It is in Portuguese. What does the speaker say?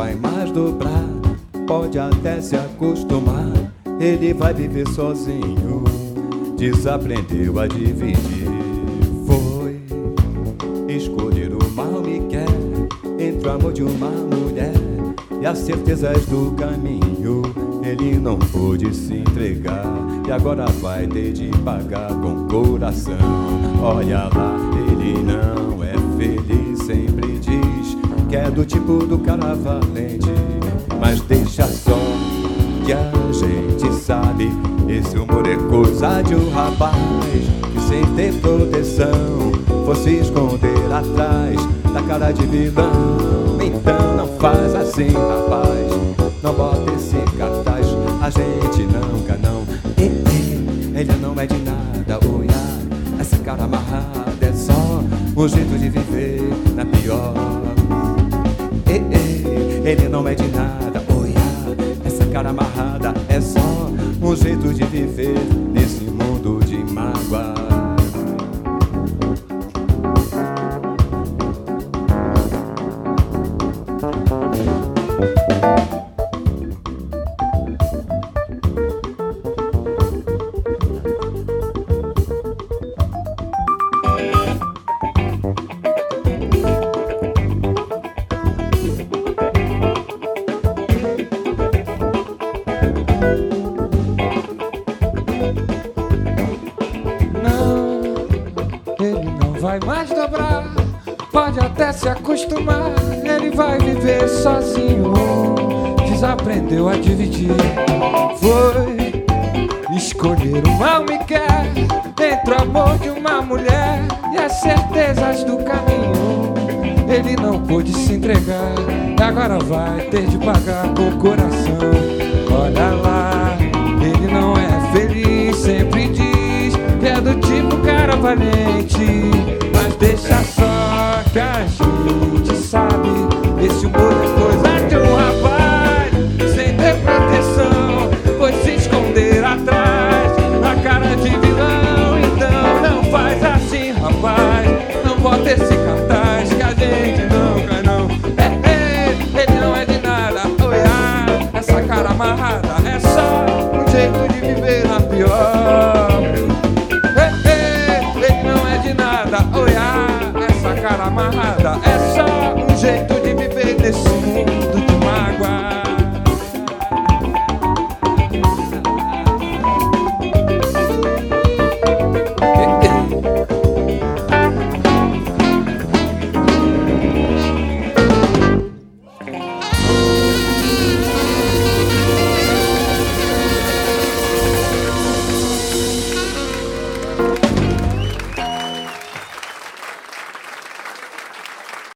vai mais dobrar. Pode até se acostumar, ele vai viver sozinho. Desaprendeu a dividir. Foi escolher o mal me quer entre o amor de uma mulher e as certezas do caminho. Ele não pôde se entregar e agora vai ter de pagar com coração. Olha lá, ele não do tipo do cara valente. Mas deixa só que a gente sabe, esse humor é coisa de um rapaz que sem ter proteção fosse esconder atrás da cara de vilão. Então não faz assim, rapaz, não bota esse cartaz, a gente nunca não. Ele não é de nada, olhar, essa cara amarrada é só um jeito de viver na pior. Ele não é de nada, olhar, essa cara amarrada é só um jeito de viver nesse mundo de mágoa. Vai mais dobrar. Pode até se acostumar, ele vai viver sozinho. Desaprendeu a dividir. Foi escolher o mal me quer entre o amor de uma mulher e as certezas do caminho. Ele não pôde se entregar, agora vai ter de pagar com o coração. Olha lá, ele não é feliz, sempre diz que é do tipo cara valente. Mas deixa só que a gente cara amarrada. É só um jeito